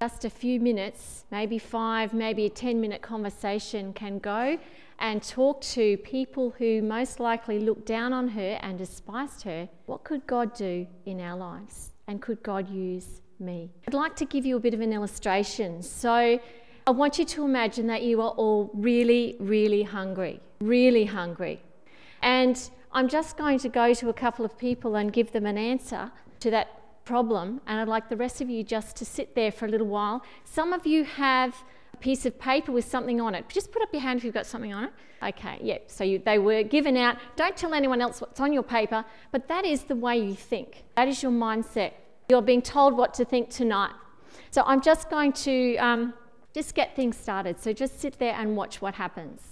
Just a few minutes, maybe five, maybe a 10 minute conversation, can go and talk to people who most likely looked down on her and despised her. What could God do in our lives? And could God use me? I'd like to give you a bit of an illustration. So, I want you to imagine that you are all really, really hungry, really hungry. And I'm just going to go to a couple of people and give them an answer to that problem, and I'd like the rest of you just to sit there for a little while. Some of you have a piece of paper with something on it. Just put up your hand if you've got something on it. Okay, yeah, so you, they were given out. Don't tell anyone else what's on your paper, but that is the way you think. That is your mindset. You're being told what to think tonight. So I'm just going to um, just get things started. So just sit there and watch what happens.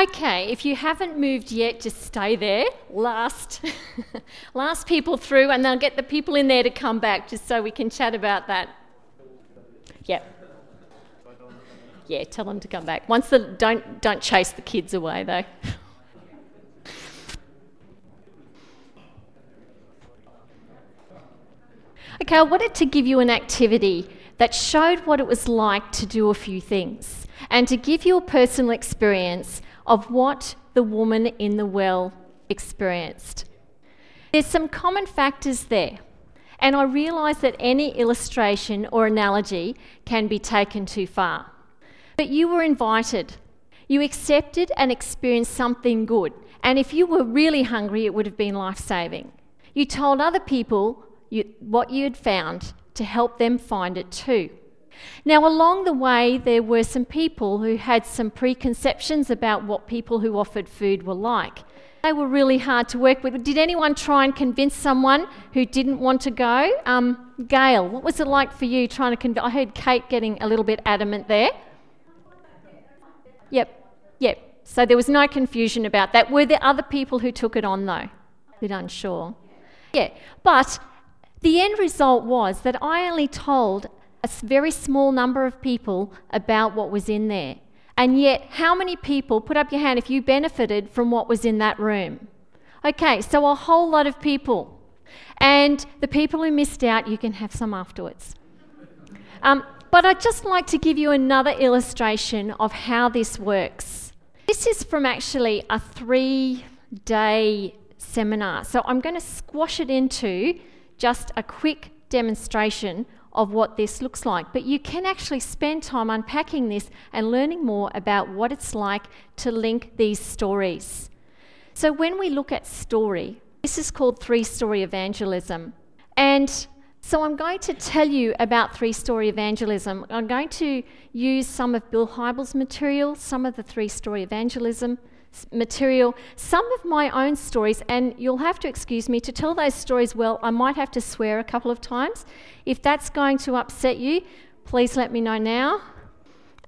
Okay, if you haven't moved yet, just stay there. Last, last people through, and they'll get the people in there to come back, just so we can chat about that. Yep. Yeah, tell them to come back. Once the don't don't chase the kids away though. Okay, I wanted to give you an activity that showed what it was like to do a few things and to give you a personal experience of what the woman in the well experienced. There's some common factors there, and I realise that any illustration or analogy can be taken too far. But you were invited. You accepted and experienced something good, and if you were really hungry, it would have been life saving. You told other people you, what you had found to help them find it too. Now, along the way, there were some people who had some preconceptions about what people who offered food were like. They were really hard to work with. Did anyone try and convince someone who didn't want to go? Um, Gail, what was it like for you trying to convince? I heard Kate getting a little bit adamant there. Yep, yep. So there was no confusion about that. Were there other people who took it on though? A bit unsure. Yeah, but the end result was that I only told a very small number of people about what was in there. And yet, how many people, put up your hand if you benefited from what was in that room? Okay, so a whole lot of people. And the people who missed out, you can have some afterwards. Um, but I'd just like to give you another illustration of how this works. This is from actually a three day seminar. So I'm going to squash it into just a quick demonstration of what this looks like. But you can actually spend time unpacking this and learning more about what it's like to link these stories. So, when we look at story, this is called three story evangelism. And so, I'm going to tell you about three story evangelism. I'm going to use some of Bill Hybels' material, some of the three story evangelism material, some of my own stories, and you'll have to excuse me to tell those stories well. I might have to swear a couple of times. If that's going to upset you, please let me know now.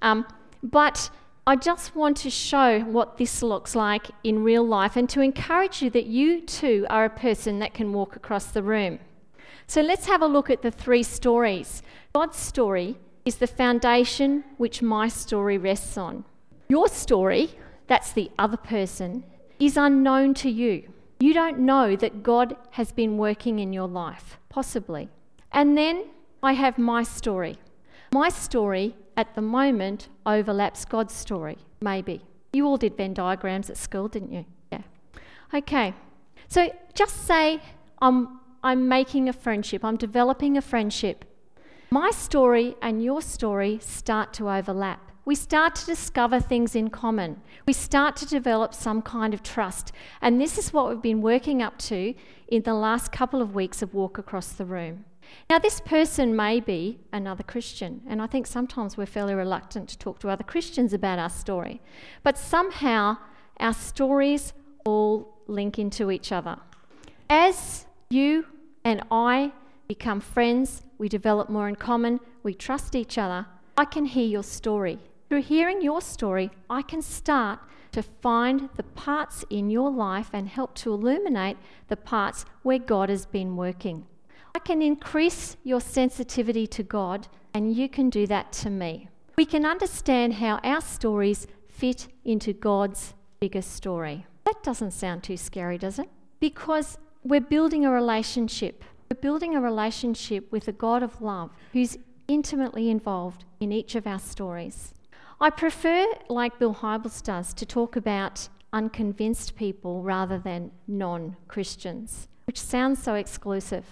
Um, but I just want to show what this looks like in real life and to encourage you that you too are a person that can walk across the room. So let's have a look at the three stories. God's story is the foundation which my story rests on. Your story that's the other person, is unknown to you. You don't know that God has been working in your life, possibly. And then I have my story. My story at the moment overlaps God's story, maybe. You all did Venn diagrams at school, didn't you? Yeah. Okay. So just say I'm, I'm making a friendship, I'm developing a friendship. My story and your story start to overlap we start to discover things in common. We start to develop some kind of trust. And this is what we've been working up to in the last couple of weeks of Walk Across the Room. Now, this person may be another Christian, and I think sometimes we're fairly reluctant to talk to other Christians about our story. But somehow, our stories all link into each other. As you and I become friends, we develop more in common, we trust each other, I can hear your story. Through hearing your story, I can start to find the parts in your life and help to illuminate the parts where God has been working. I can increase your sensitivity to God, and you can do that to me. We can understand how our stories fit into God's bigger story. That doesn't sound too scary, does it? Because we're building a relationship. We're building a relationship with a God of love who's intimately involved in each of our stories. I prefer, like Bill Hybels does, to talk about unconvinced people rather than non Christians, which sounds so exclusive.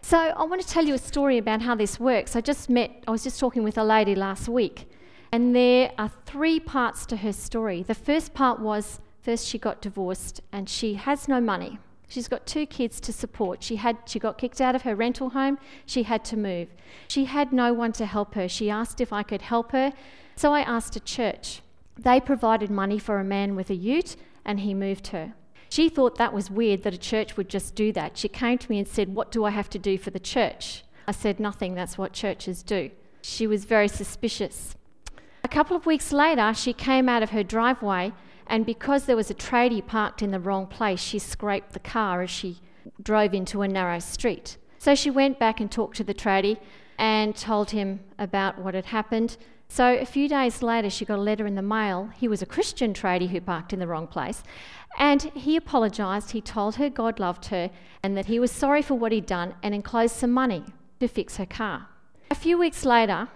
So, I want to tell you a story about how this works. I just met, I was just talking with a lady last week, and there are three parts to her story. The first part was first she got divorced and she has no money. She's got two kids to support. She had she got kicked out of her rental home. She had to move. She had no one to help her. She asked if I could help her. So I asked a church. They provided money for a man with a ute and he moved her. She thought that was weird that a church would just do that. She came to me and said, "What do I have to do for the church?" I said, "Nothing. That's what churches do." She was very suspicious. A couple of weeks later, she came out of her driveway and because there was a tradie parked in the wrong place, she scraped the car as she drove into a narrow street. So she went back and talked to the tradie and told him about what had happened. So a few days later, she got a letter in the mail. He was a Christian tradie who parked in the wrong place. And he apologised. He told her God loved her and that he was sorry for what he'd done and enclosed some money to fix her car. A few weeks later,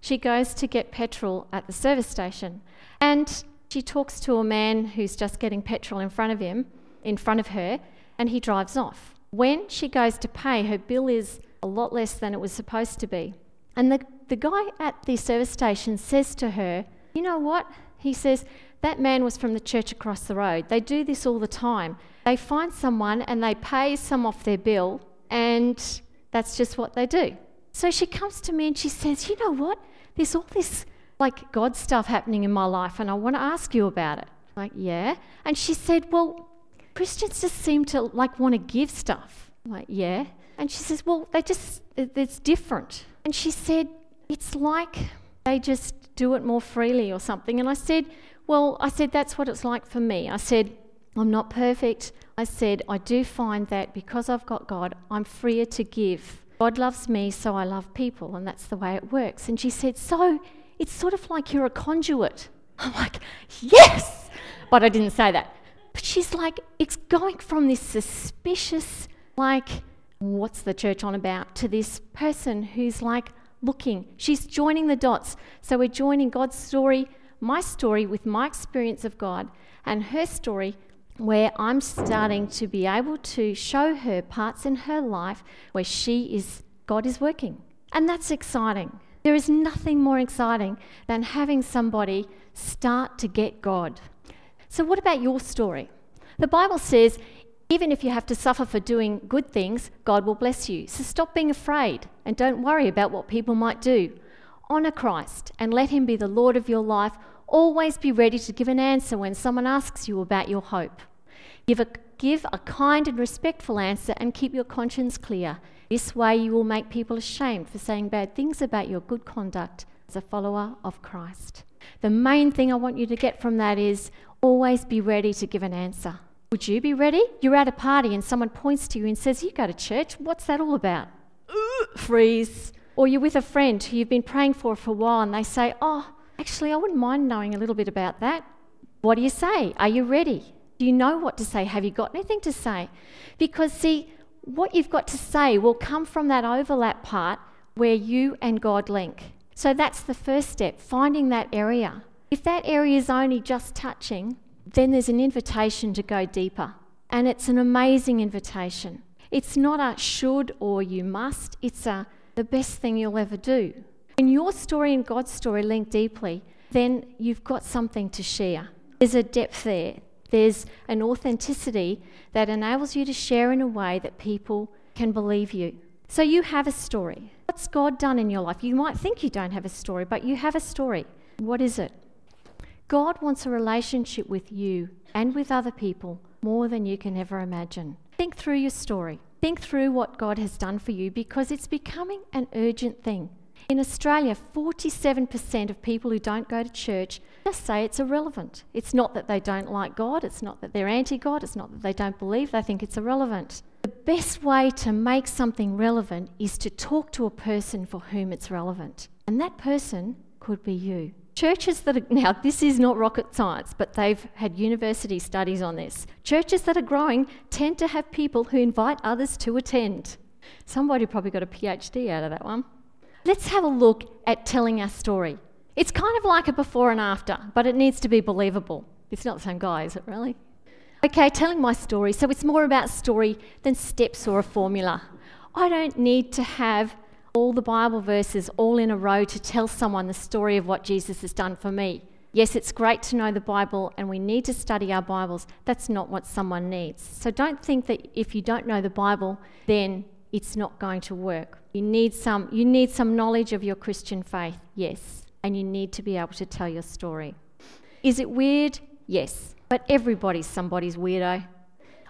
she goes to get petrol at the service station. And she talks to a man who's just getting petrol in front of him, in front of her, and he drives off. When she goes to pay, her bill is a lot less than it was supposed to be. And the, the guy at the service station says to her, You know what? He says, That man was from the church across the road. They do this all the time. They find someone and they pay some off their bill, and that's just what they do. So she comes to me and she says, You know what? There's all this like God stuff happening in my life and I want to ask you about it. Like, yeah. And she said, Well, Christians just seem to like want to give stuff. I'm like, yeah. And she says, Well, they just, it's different. And she said, It's like they just do it more freely or something. And I said, Well, I said, That's what it's like for me. I said, I'm not perfect. I said, I do find that because I've got God, I'm freer to give. God loves me, so I love people, and that's the way it works. And she said, So it's sort of like you're a conduit. I'm like, yes! But I didn't say that. But she's like, it's going from this suspicious, like, what's the church on about, to this person who's like looking. She's joining the dots. So we're joining God's story, my story, with my experience of God, and her story, where I'm starting to be able to show her parts in her life where she is, God is working. And that's exciting. There is nothing more exciting than having somebody start to get God. So, what about your story? The Bible says, even if you have to suffer for doing good things, God will bless you. So, stop being afraid and don't worry about what people might do. Honour Christ and let Him be the Lord of your life. Always be ready to give an answer when someone asks you about your hope. Give a, give a kind and respectful answer and keep your conscience clear. This way, you will make people ashamed for saying bad things about your good conduct as a follower of Christ. The main thing I want you to get from that is always be ready to give an answer. Would you be ready? You're at a party and someone points to you and says, You go to church. What's that all about? freeze. Or you're with a friend who you've been praying for for a while and they say, Oh, actually, I wouldn't mind knowing a little bit about that. What do you say? Are you ready? Do you know what to say? Have you got anything to say? Because, see, what you've got to say will come from that overlap part where you and God link. So that's the first step, finding that area. If that area is only just touching, then there's an invitation to go deeper. And it's an amazing invitation. It's not a should or you must, it's a the best thing you'll ever do. When your story and God's story link deeply, then you've got something to share. There's a depth there. There's an authenticity that enables you to share in a way that people can believe you. So you have a story. What's God done in your life? You might think you don't have a story, but you have a story. What is it? God wants a relationship with you and with other people more than you can ever imagine. Think through your story. Think through what God has done for you because it's becoming an urgent thing. In Australia, 47% of people who don't go to church just say it's irrelevant. It's not that they don't like God, it's not that they're anti God, it's not that they don't believe, they think it's irrelevant. The best way to make something relevant is to talk to a person for whom it's relevant. And that person could be you. Churches that are, now, this is not rocket science, but they've had university studies on this. Churches that are growing tend to have people who invite others to attend. Somebody probably got a PhD out of that one. Let's have a look at telling our story. It's kind of like a before and after, but it needs to be believable. It's not the same guy, is it really? Okay, telling my story. So it's more about story than steps or a formula. I don't need to have all the Bible verses all in a row to tell someone the story of what Jesus has done for me. Yes, it's great to know the Bible and we need to study our Bibles. That's not what someone needs. So don't think that if you don't know the Bible, then it's not going to work. You need some you need some knowledge of your Christian faith. Yes, and you need to be able to tell your story. Is it weird? Yes. But everybody's somebody's weirdo.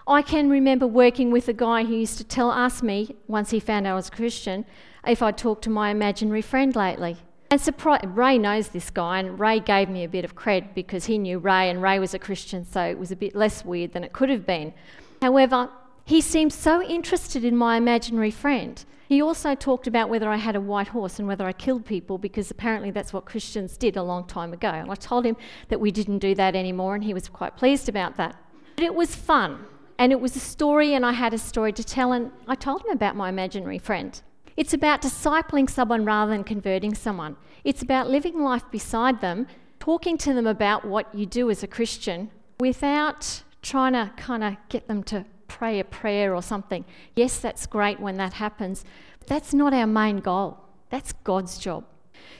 I can remember working with a guy who used to tell ask me once he found out I was Christian if I'd talked to my imaginary friend lately. And surprise, Ray knows this guy, and Ray gave me a bit of cred because he knew Ray, and Ray was a Christian, so it was a bit less weird than it could have been. However, he seemed so interested in my imaginary friend. He also talked about whether I had a white horse and whether I killed people because apparently that's what Christians did a long time ago. And I told him that we didn't do that anymore, and he was quite pleased about that. But it was fun, and it was a story, and I had a story to tell, and I told him about my imaginary friend. It's about discipling someone rather than converting someone. It's about living life beside them, talking to them about what you do as a Christian without trying to kind of get them to pray a prayer or something. Yes, that's great when that happens, but that's not our main goal. That's God's job.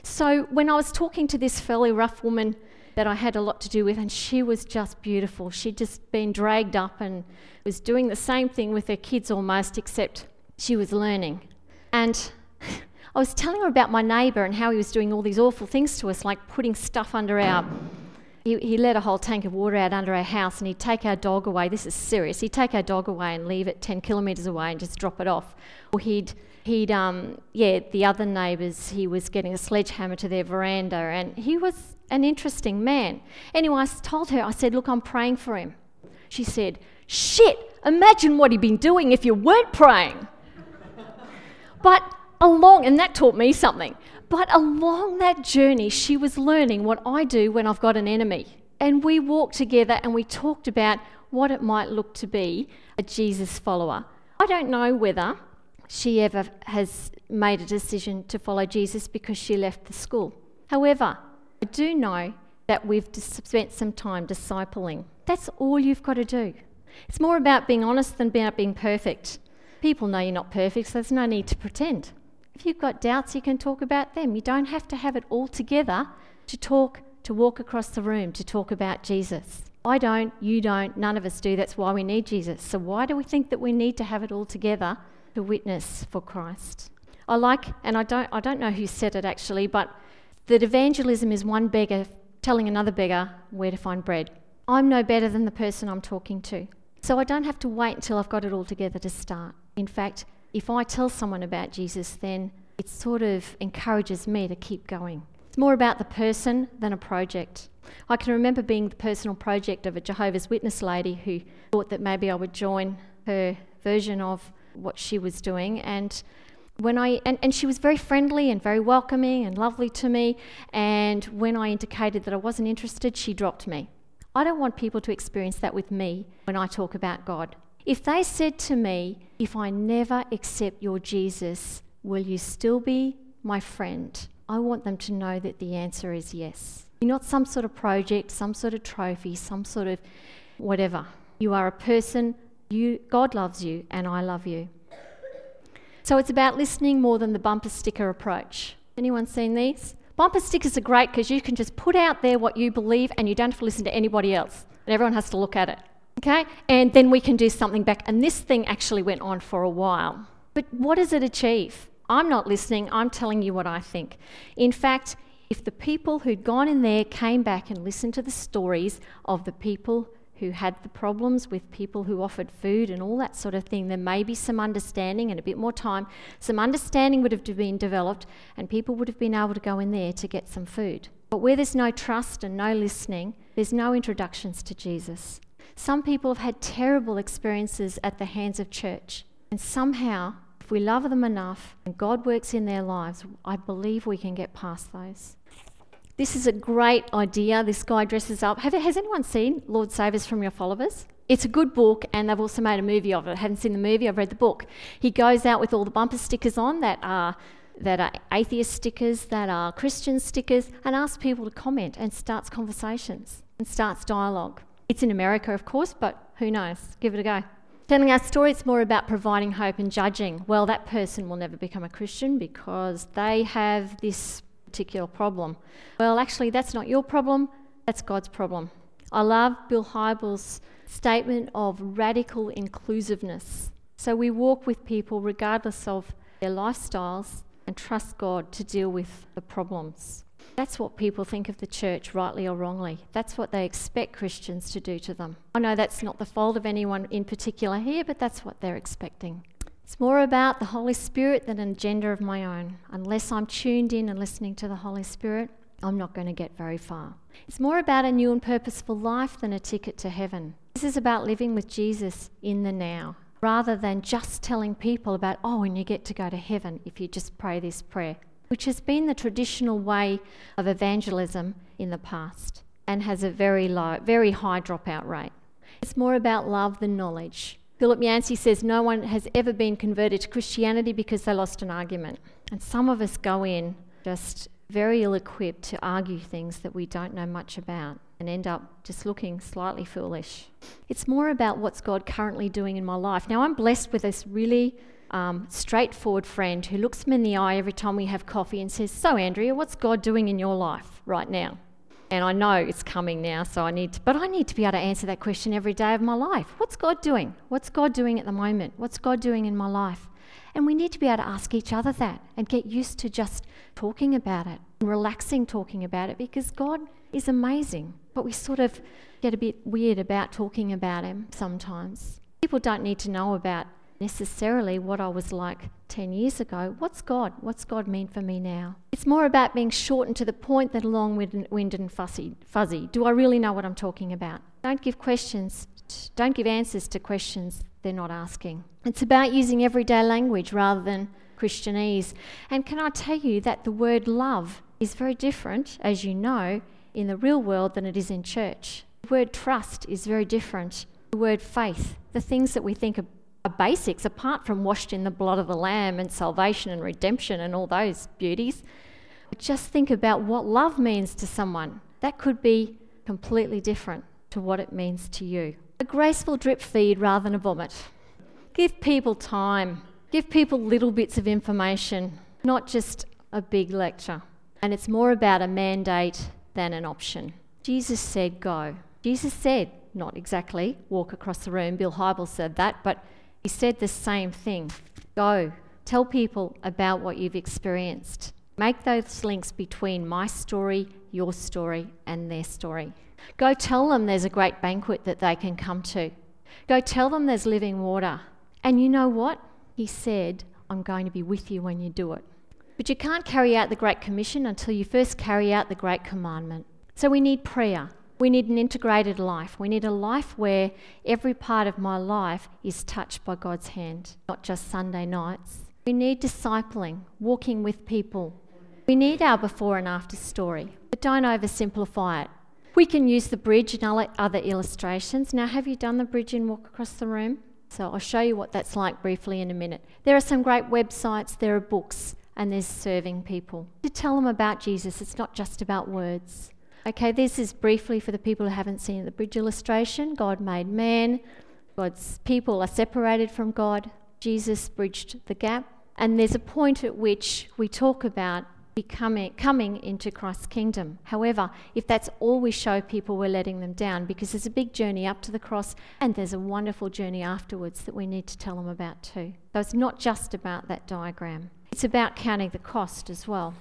So when I was talking to this fairly rough woman that I had a lot to do with, and she was just beautiful. She'd just been dragged up and was doing the same thing with her kids almost, except she was learning. And I was telling her about my neighbour and how he was doing all these awful things to us, like putting stuff under our he, he let a whole tank of water out under our house and he'd take our dog away. This is serious. He'd take our dog away and leave it 10 kilometres away and just drop it off. Or he'd, he'd um, yeah, the other neighbours, he was getting a sledgehammer to their veranda and he was an interesting man. Anyway, I told her, I said, look, I'm praying for him. She said, shit, imagine what he'd been doing if you weren't praying. but along, and that taught me something. But along that journey, she was learning what I do when I've got an enemy. And we walked together and we talked about what it might look to be a Jesus follower. I don't know whether she ever has made a decision to follow Jesus because she left the school. However, I do know that we've spent some time discipling. That's all you've got to do. It's more about being honest than about being perfect. People know you're not perfect, so there's no need to pretend. If you've got doubts, you can talk about them. You don't have to have it all together to talk, to walk across the room, to talk about Jesus. I don't, you don't, none of us do. That's why we need Jesus. So, why do we think that we need to have it all together to witness for Christ? I like, and I don't, I don't know who said it actually, but that evangelism is one beggar telling another beggar where to find bread. I'm no better than the person I'm talking to. So I don't have to wait until I've got it all together to start. In fact, if I tell someone about Jesus, then it sort of encourages me to keep going. It's more about the person than a project. I can remember being the personal project of a Jehovah's Witness lady who thought that maybe I would join her version of what she was doing. And when I and, and she was very friendly and very welcoming and lovely to me. And when I indicated that I wasn't interested, she dropped me. I don't want people to experience that with me when I talk about God. If they said to me, If I never accept your Jesus, will you still be my friend? I want them to know that the answer is yes. You're not some sort of project, some sort of trophy, some sort of whatever. You are a person, you, God loves you, and I love you. So it's about listening more than the bumper sticker approach. Anyone seen these? Bumper stickers are great because you can just put out there what you believe and you don't have to listen to anybody else. And everyone has to look at it. Okay? And then we can do something back. And this thing actually went on for a while. But what does it achieve? I'm not listening, I'm telling you what I think. In fact, if the people who'd gone in there came back and listened to the stories of the people who had the problems with people who offered food and all that sort of thing, there may be some understanding and a bit more time. Some understanding would have been developed, and people would have been able to go in there to get some food. But where there's no trust and no listening, there's no introductions to Jesus. Some people have had terrible experiences at the hands of church, and somehow, if we love them enough and God works in their lives, I believe we can get past those. This is a great idea. This guy dresses up. Have, has anyone seen Lord Save Us from Your Followers? It's a good book, and they've also made a movie of it. I haven't seen the movie, I've read the book. He goes out with all the bumper stickers on that are, that are atheist stickers, that are Christian stickers, and asks people to comment and starts conversations and starts dialogue. It's in America, of course, but who knows? Give it a go. Telling our story, it's more about providing hope and judging. Well, that person will never become a Christian because they have this particular problem. Well, actually, that's not your problem, that's God's problem. I love Bill Hybels' statement of radical inclusiveness. So we walk with people regardless of their lifestyles and trust God to deal with the problems. That's what people think of the church, rightly or wrongly. That's what they expect Christians to do to them. I know that's not the fault of anyone in particular here, but that's what they're expecting. It's more about the Holy Spirit than an agenda of my own. Unless I'm tuned in and listening to the Holy Spirit, I'm not going to get very far. It's more about a new and purposeful life than a ticket to heaven. This is about living with Jesus in the now, rather than just telling people about, oh, and you get to go to heaven if you just pray this prayer, which has been the traditional way of evangelism in the past and has a very low, very high dropout rate. It's more about love than knowledge. Philip Yancey says no one has ever been converted to Christianity because they lost an argument. And some of us go in just very ill equipped to argue things that we don't know much about and end up just looking slightly foolish. It's more about what's God currently doing in my life. Now, I'm blessed with this really um, straightforward friend who looks me in the eye every time we have coffee and says, So, Andrea, what's God doing in your life right now? And I know it's coming now, so I need to, but I need to be able to answer that question every day of my life. What's God doing? What's God doing at the moment? What's God doing in my life? And we need to be able to ask each other that and get used to just talking about it and relaxing talking about it because God is amazing. But we sort of get a bit weird about talking about Him sometimes. People don't need to know about necessarily what I was like 10 years ago. What's God? What's God mean for me now? It's more about being short and to the point than long winded and fuzzy. fuzzy. Do I really know what I'm talking about? Don't give questions, don't give answers to questions they're not asking. It's about using everyday language rather than Christianese. And can I tell you that the word love is very different, as you know, in the real world than it is in church. The word trust is very different. The word faith, the things that we think basics apart from washed in the blood of the Lamb and salvation and redemption and all those beauties. Just think about what love means to someone. That could be completely different to what it means to you. A graceful drip feed rather than a vomit. Give people time, give people little bits of information, not just a big lecture. And it's more about a mandate than an option. Jesus said, Go. Jesus said, not exactly walk across the room. Bill Hybels said that, but he said the same thing Go, tell people about what you've experienced. Make those links between my story, your story, and their story. Go tell them there's a great banquet that they can come to. Go tell them there's living water. And you know what? He said, I'm going to be with you when you do it. But you can't carry out the Great Commission until you first carry out the Great Commandment. So we need prayer. We need an integrated life. We need a life where every part of my life is touched by God's hand, not just Sunday nights. We need discipling, walking with people. We need our before and after story, but don't oversimplify it. We can use the bridge and other illustrations. Now, have you done the bridge and walk across the room? So, I'll show you what that's like briefly in a minute. There are some great websites, there are books, and there's serving people. To tell them about Jesus, it's not just about words. Okay, this is briefly for the people who haven't seen the bridge illustration. God made man, God's people are separated from God. Jesus bridged the gap. And there's a point at which we talk about becoming coming into Christ's kingdom. However, if that's all we show people, we're letting them down because there's a big journey up to the cross and there's a wonderful journey afterwards that we need to tell them about too. So it's not just about that diagram. It's about counting the cost as well.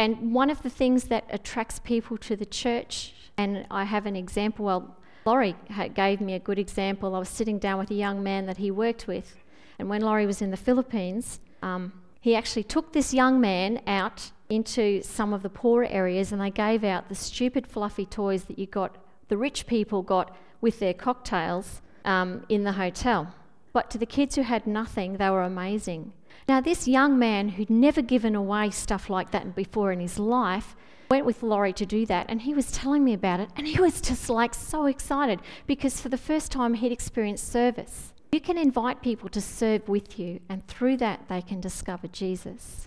And one of the things that attracts people to the church, and I have an example, well, Laurie gave me a good example. I was sitting down with a young man that he worked with, and when Laurie was in the Philippines, um, he actually took this young man out into some of the poorer areas and they gave out the stupid fluffy toys that you got, the rich people got with their cocktails um, in the hotel. But to the kids who had nothing, they were amazing. Now, this young man who'd never given away stuff like that before in his life went with Laurie to do that, and he was telling me about it, and he was just like so excited because for the first time he'd experienced service. You can invite people to serve with you, and through that, they can discover Jesus.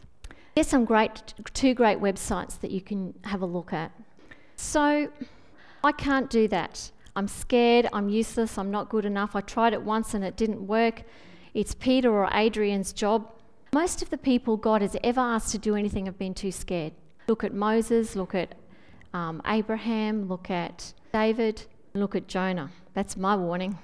There's some great, two great websites that you can have a look at. So, I can't do that. I'm scared, I'm useless, I'm not good enough. I tried it once and it didn't work. It's Peter or Adrian's job. Most of the people God has ever asked to do anything have been too scared. Look at Moses, look at um, Abraham, look at David, look at Jonah. That's my warning.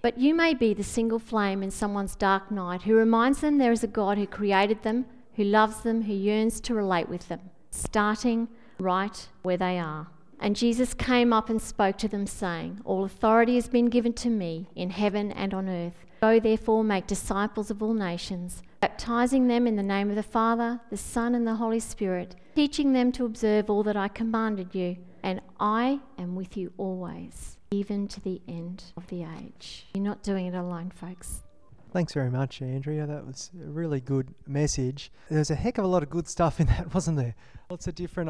But you may be the single flame in someone's dark night who reminds them there is a God who created them, who loves them, who yearns to relate with them, starting right where they are. And Jesus came up and spoke to them, saying, All authority has been given to me in heaven and on earth. Go therefore, make disciples of all nations, baptizing them in the name of the Father, the Son, and the Holy Spirit, teaching them to observe all that I commanded you. And I am with you always, even to the end of the age. You're not doing it alone, folks. Thanks very much, Andrea. That was a really good message. There's a heck of a lot of good stuff in that, wasn't there? Lots of different